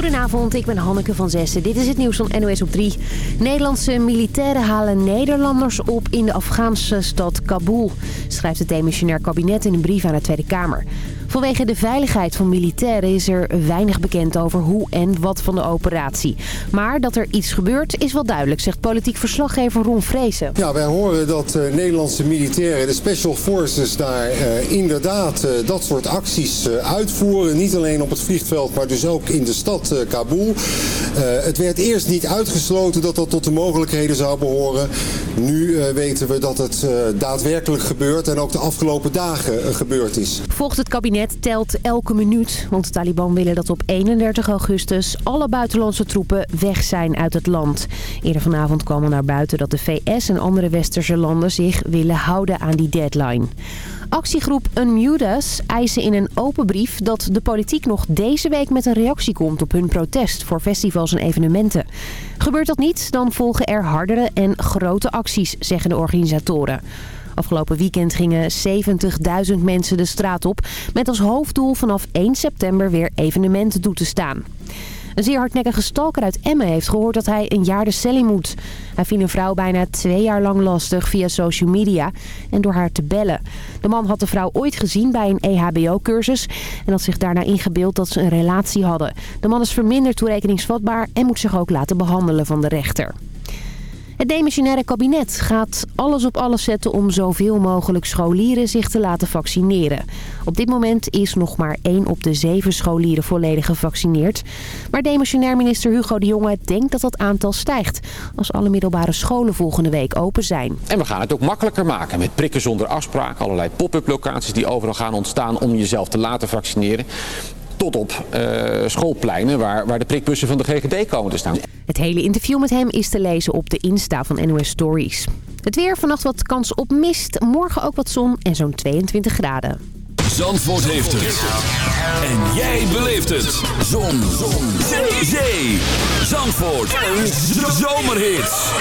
Goedenavond, ik ben Hanneke van Zessen. Dit is het nieuws van NOS op 3. Nederlandse militairen halen Nederlanders op in de Afghaanse stad Kabul... schrijft het demissionair kabinet in een brief aan de Tweede Kamer. Vanwege de veiligheid van militairen is er weinig bekend over hoe en wat van de operatie. Maar dat er iets gebeurt is wel duidelijk, zegt politiek verslaggever Ron Vrezen. Ja, wij horen dat uh, Nederlandse militairen, de Special Forces, daar uh, inderdaad uh, dat soort acties uitvoeren. Niet alleen op het vliegveld, maar dus ook in de stad Kabul. het werd eerst niet uitgesloten dat dat tot de mogelijkheden zou behoren. Nu weten we dat het daadwerkelijk gebeurt en ook de afgelopen dagen gebeurd is. Volgt het kabinet telt elke minuut. Want de Taliban willen dat op 31 augustus alle buitenlandse troepen weg zijn uit het land. Eerder vanavond kwam er naar buiten dat de VS en andere westerse landen zich willen houden aan die deadline. Actiegroep Unmute Us eisen in een open brief dat de politiek nog deze week met een reactie komt op hun protest voor festivals en evenementen. Gebeurt dat niet, dan volgen er hardere en grote acties, zeggen de organisatoren. Afgelopen weekend gingen 70.000 mensen de straat op... met als hoofddoel vanaf 1 september weer evenementen toe te staan. Een zeer hardnekkige stalker uit Emmen heeft gehoord dat hij een jaar de cel in moet. Hij viel een vrouw bijna twee jaar lang lastig via social media en door haar te bellen. De man had de vrouw ooit gezien bij een EHBO-cursus en had zich daarna ingebeeld dat ze een relatie hadden. De man is verminderd toerekeningsvatbaar en moet zich ook laten behandelen van de rechter. Het demissionaire kabinet gaat alles op alles zetten om zoveel mogelijk scholieren zich te laten vaccineren. Op dit moment is nog maar 1 op de 7 scholieren volledig gevaccineerd. Maar demissionair minister Hugo de Jonge denkt dat dat aantal stijgt als alle middelbare scholen volgende week open zijn. En we gaan het ook makkelijker maken met prikken zonder afspraak, allerlei pop-up locaties die overal gaan ontstaan om jezelf te laten vaccineren tot op uh, schoolpleinen waar, waar de prikbussen van de GGD komen te staan. Het hele interview met hem is te lezen op de Insta van NOS Stories. Het weer, vannacht wat kans op mist, morgen ook wat zon en zo'n 22 graden. Zandvoort heeft het. En jij beleeft het. Zon. zon. Zee. Zee. Zandvoort. Een zomerhit.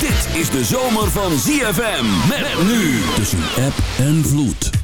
Dit is de zomer van ZFM. Met nu tussen app en vloed.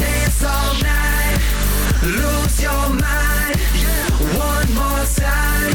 Dance all night, lose your mind. One more time,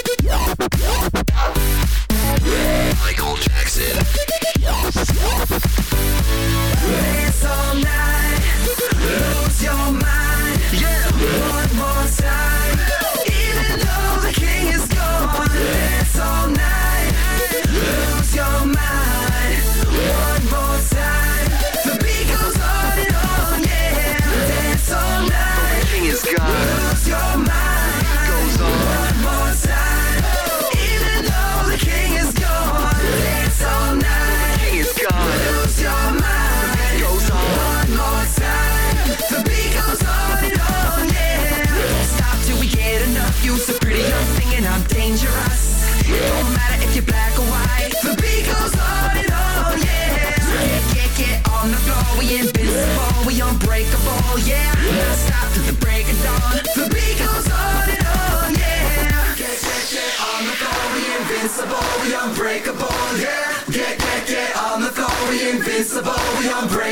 Michael Jackson. Dance all night,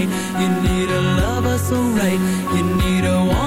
You need a lover so right. You need a woman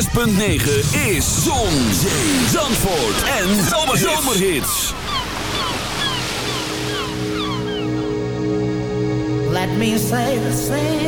106.9 is Zon, Zee, Zandvoort en Zomerhits. Let me say the same.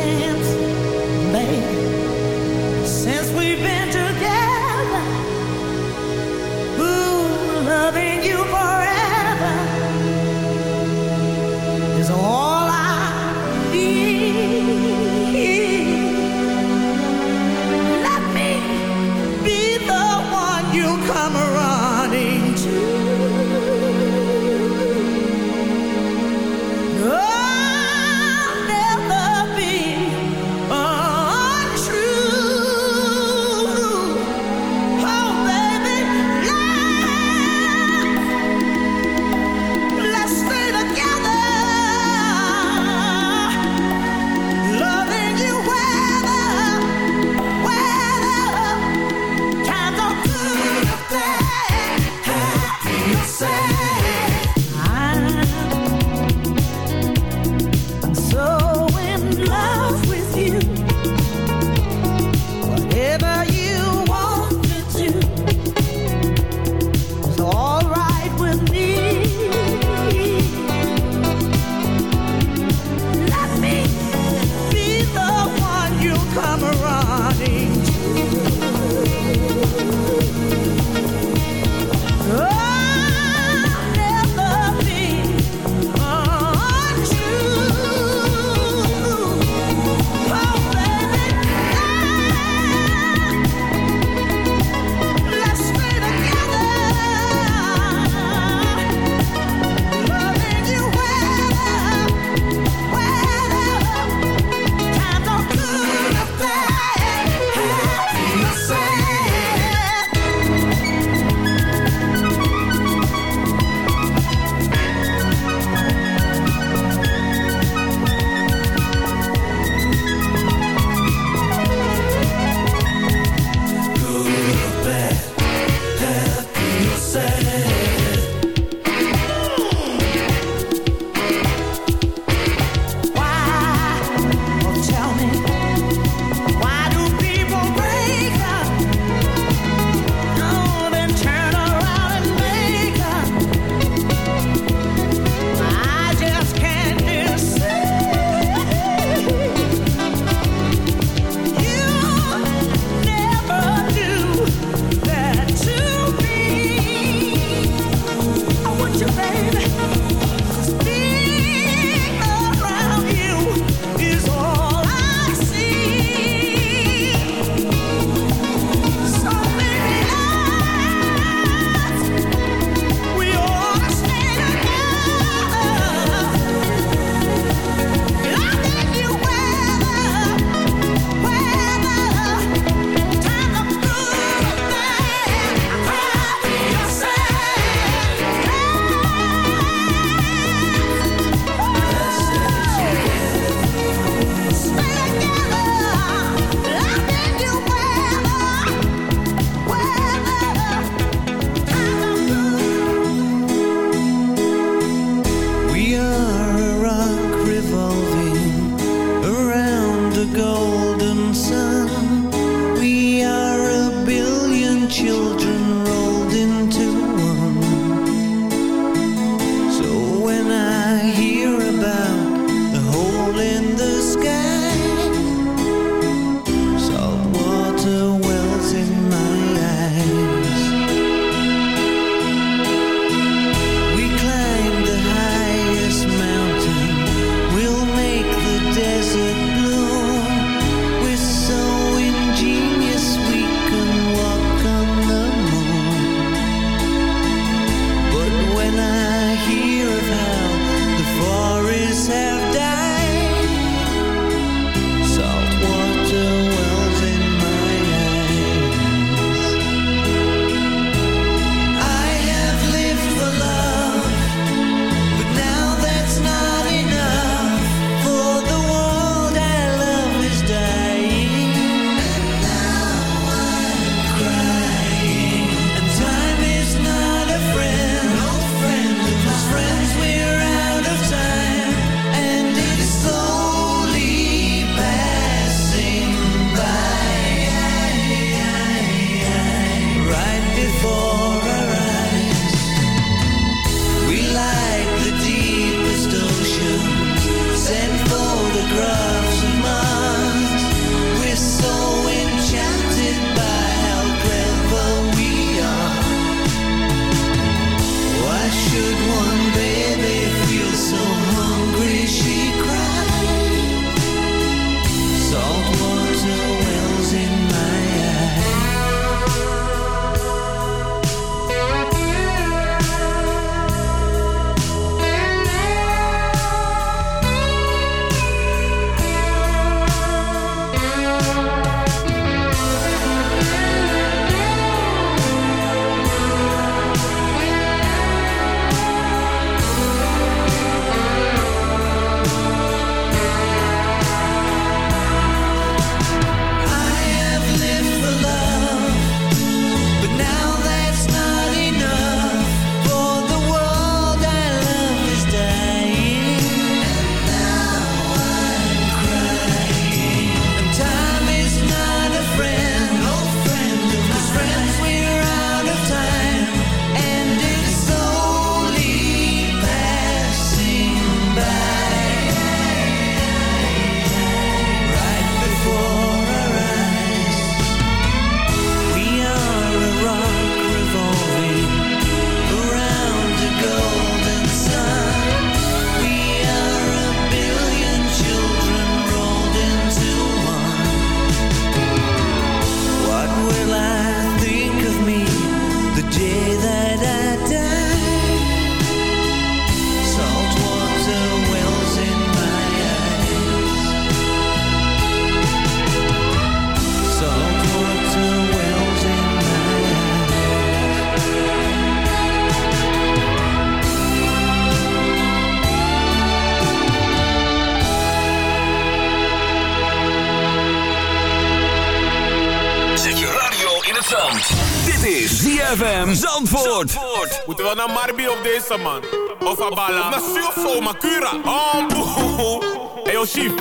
Man? Of Abala? Of Surfo, Makura? Oh, boe. Hey, yo, chief.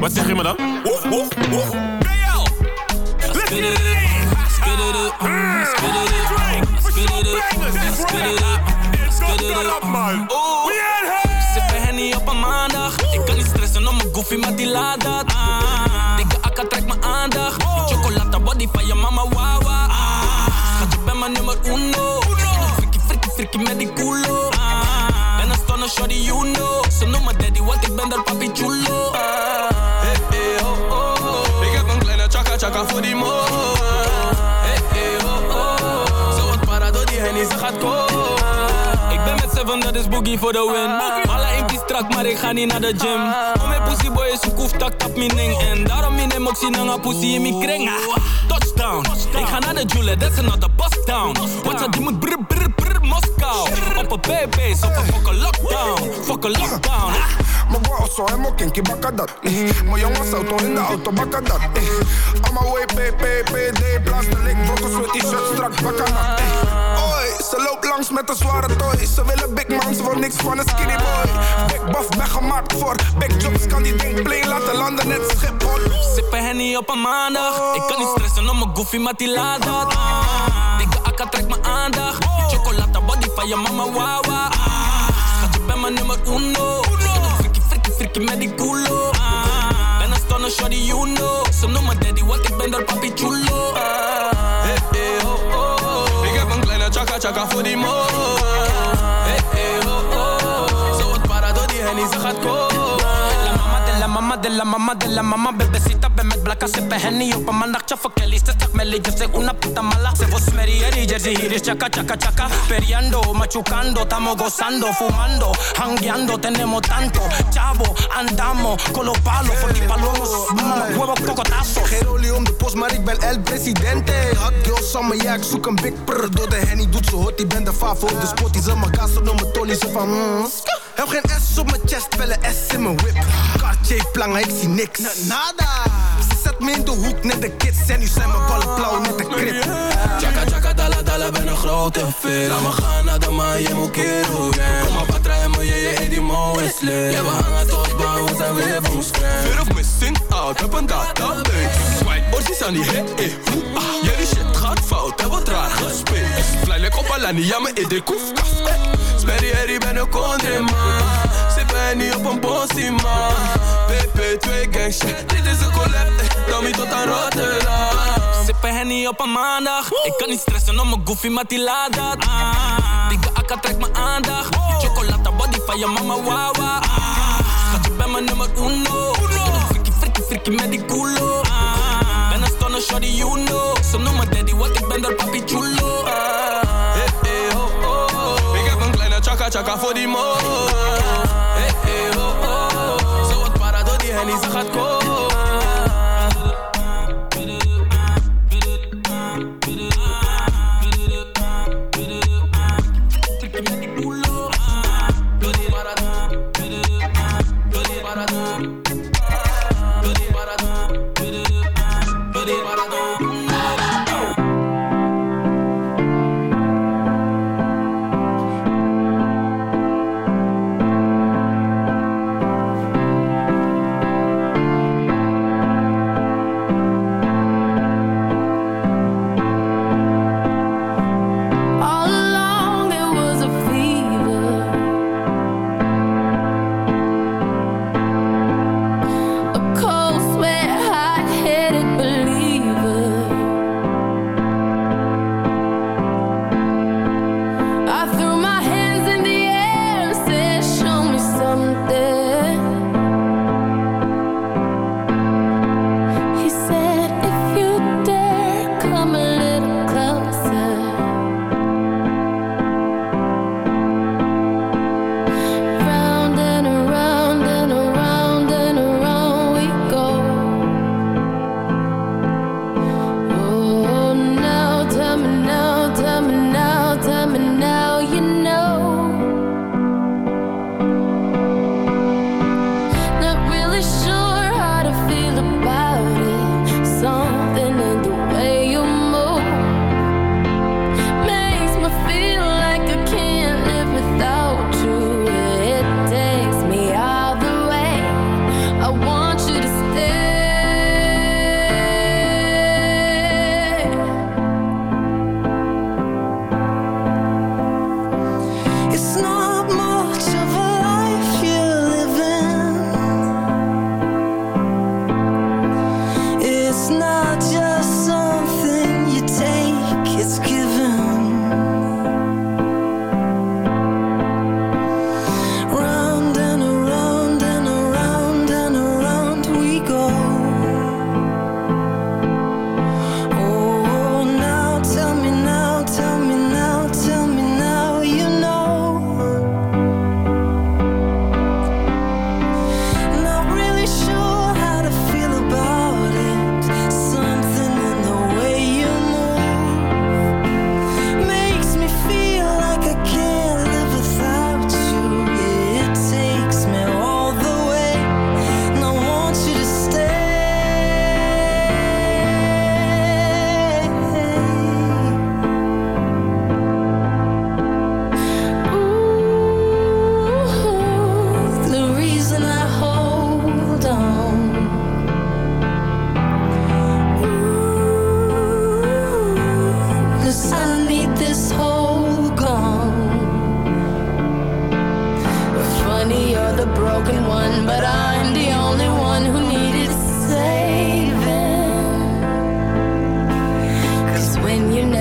Wat zeg je me dan? Oeh, oeh, oeh. BL! Let's get it in! Spit it up, spit it up, spit it up, spit it up, spit it up, man. Oeh, sippen henny op een maandag. Ik kan niet stressen om mijn goofy, maar die laat dat. Ah, dikke akka trekt mijn aandacht. Chocolata body van je mama, wawa. Ah, schat, je bent mijn nummer uno. Frikkie met die culo. Ah, ben een stunner, shorty, you know. Ze noemen daddy, want ik ben daar papi chulo. Ah, Hey, hey, oh, oh. Ik heb een kleine chaka chaka voor die mo. Hey, hey, oh, oh. Zo wat para door die hennie, ze gaat komen. Ik ben met seven, dat is boogie voor de win. Alle impie strak, maar ik ga niet naar de gym. Om mijn pussy boy is koef tak tap mijn ding. En daarom in hem ook zien hangen pussy in mijn kring. Ah, Touchdown, ik ga naar de Jule, that's another bust down. Wat die moet brr brr Moskou. Op een BB's, op een fucking lockdown. Fucking lockdown. Mijn bro zo helemaal kinky bakken dat. eh. Mijn jongens auto in de auto bakken dat. eh. Allemaal way PPPD, plastic, brokkels met die shirt strak bakken dat. eh. Oi, ze loopt langs met een zware toy. Ze willen big man, ze niks van een skinny boy. Big buff, ben gemaakt voor big jobs. Kan die ding plain laten landen, net Schiphol. Sippen henny op een maandag. Ik kan niet stressen om mijn goofy, maar die laat dat. Ah, dikke akka trekt mijn aandacht. Je mama, wawa. Ah, schat, je bent mijn nummer uno. Frikkie, frikkie, frikkie met die culo. Ah, ben een stunner, shorty, you know. Ze noemen daddy, want ik ben daar papi chulo. Ah, Hey, hey, oh, oh. Ik heb een kleine chaka chaka voor die mo. De la mama de la mama Bebecita, ven met blakka, sippen henny op een maandagje ze zegt me yo soy una puta mala Se vos merieri, jersey, hier is chaka, chaka, chaka Periando, machucando, estamos gozando Fumando, hangueando, tenemos tanto Chavo, andamos con los palos Voor die palomos, huevos cocotazos Geen olie om de post, maar ik ben el presidente. Hot girl summer, ja, ik zoek een big prr. Door de henny doet ze hot, die ben de favo de spot. Die ze mijn gas op mijn tolly, ze van mm. Heb geen S op mijn chest, wel een S in mijn whip. Cartier ik zie niks. Nada. Ze zet me in de hoek, net de kids. En nu zijn mijn ballen blauw, net de krip. Chaka chaka dala dala ben een grote fit. Laat me gaan naar de maan, je moet kero gang Kom maar patra en me, je je die mo is lit. Ja we hangen tot bouw, we zijn weer van scratch Fear of missing out, heb een database Swipe, orsies aan die hit, eh, hoe, ah. Jullie shit gaat fout, heb wat raar gespeeld. Fly like op Alani, ja me ide koef, kaf, eh. Sperry herrie ben een kondre man Ben niet op een bossie man. PP2 gang shit, dit is een collab, eh Tommy tot aan Rotterdam. Sippen henny op een maandag. Ik kan niet stressen om mijn goofy, maar die laat dat. Ah, Dikke akka trekt mijn aandacht. Chocolata body van je mama, wawa ah, Schat, je bent mijn nummer uno. Frikkie, frikkie, frikkie met die culo. Ah, Ben een stunner, shorty, you know. Ze noemen daddy, want ik ben daar papi chulo. Ah, Hey, hey, oh, oh, oh. Ik heb een kleine chaka chaka voor die mo. Para door die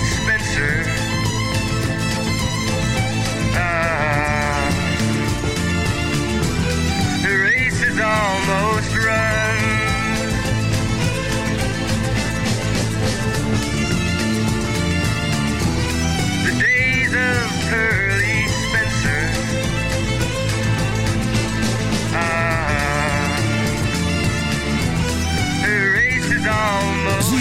Spencer. Ah, the race is almost run.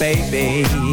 baby.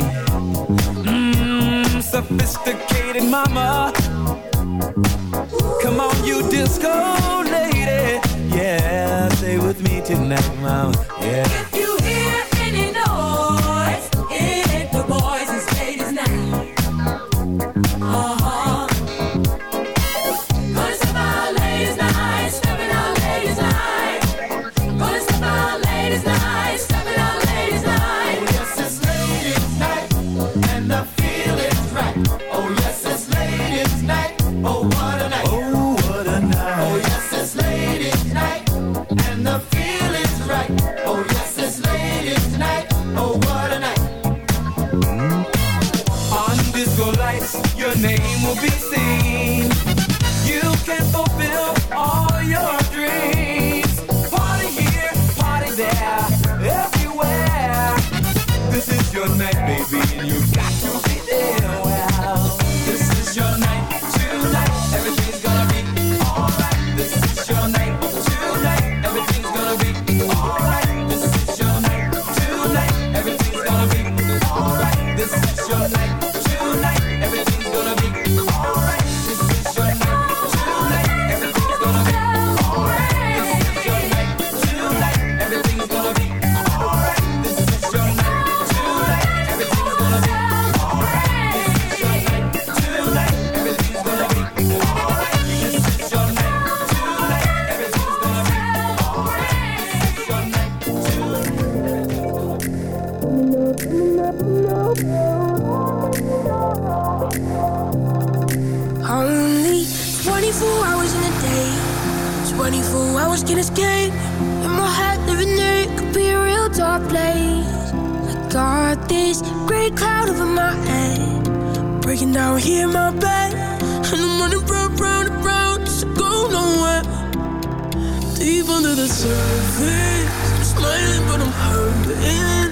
the surface. I'm smiling, but I'm hurting.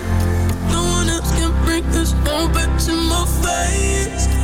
No one else can bring this all back to my face.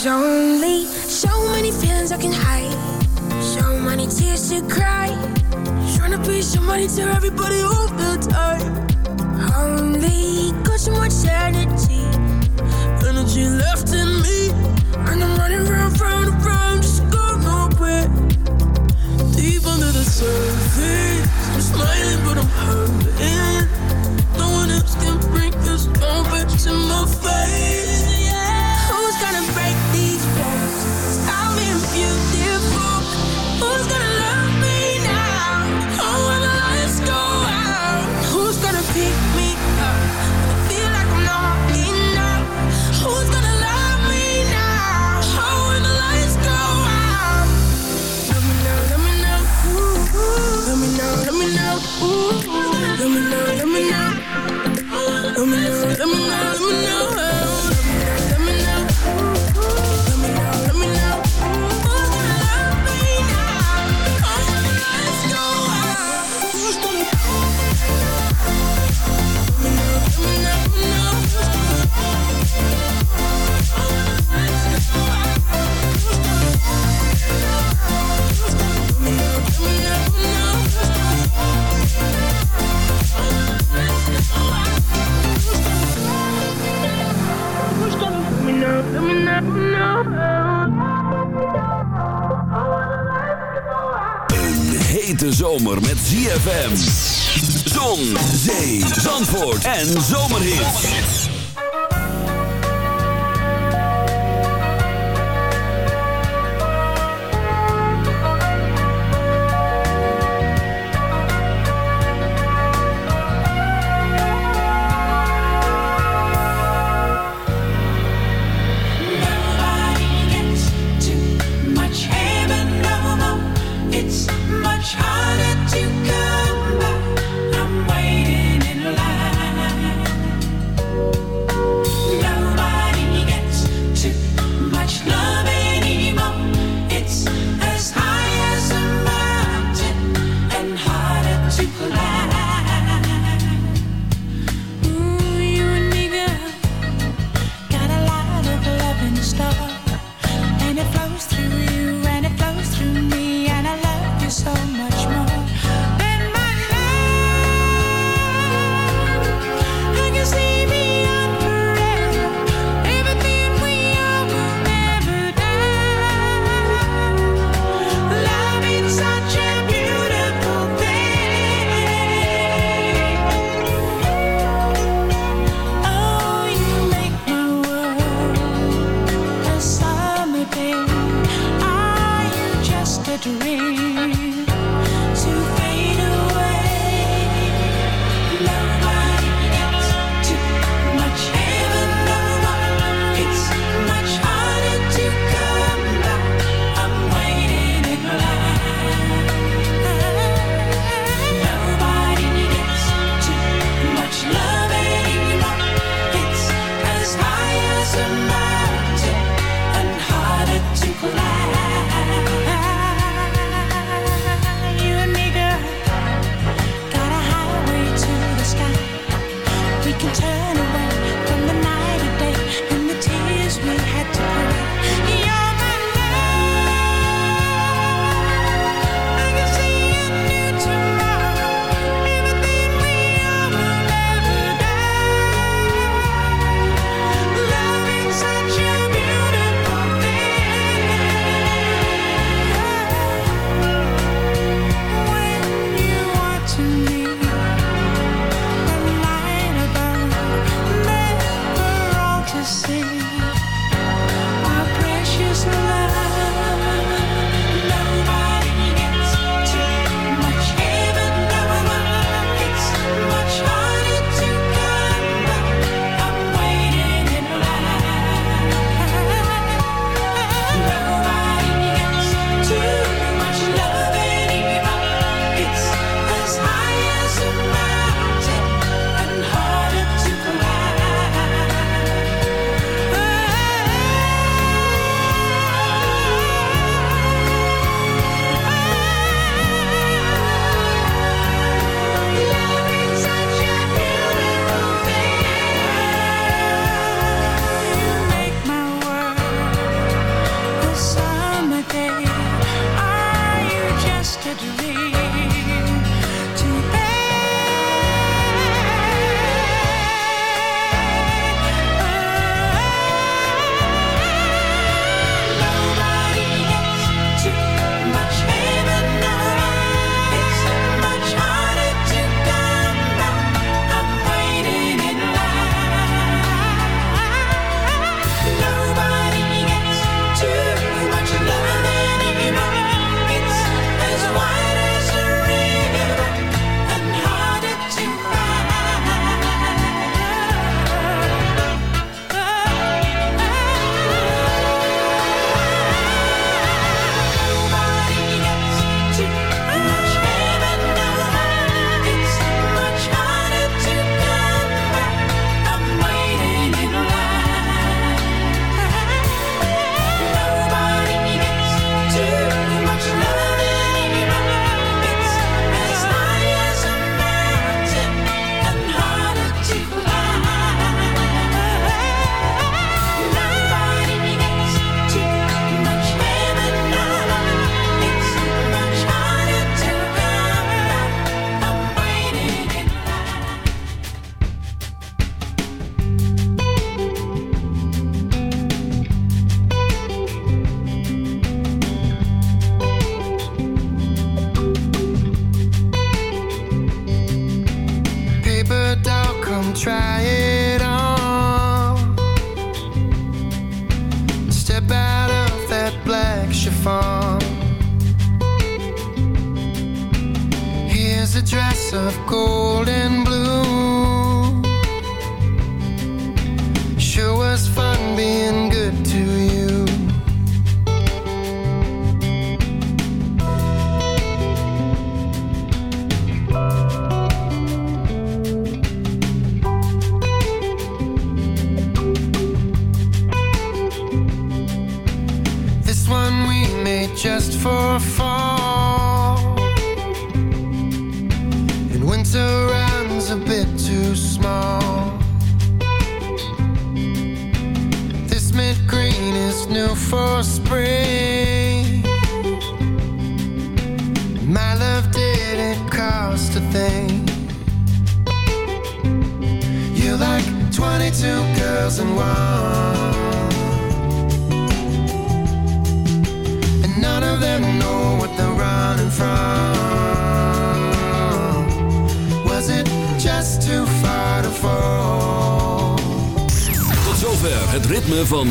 There's only so many feelings I can hide. So many tears to cry. Trying to be somebody to everybody all the time. Only got so much energy. Energy left in me. And I'm running round, round And so.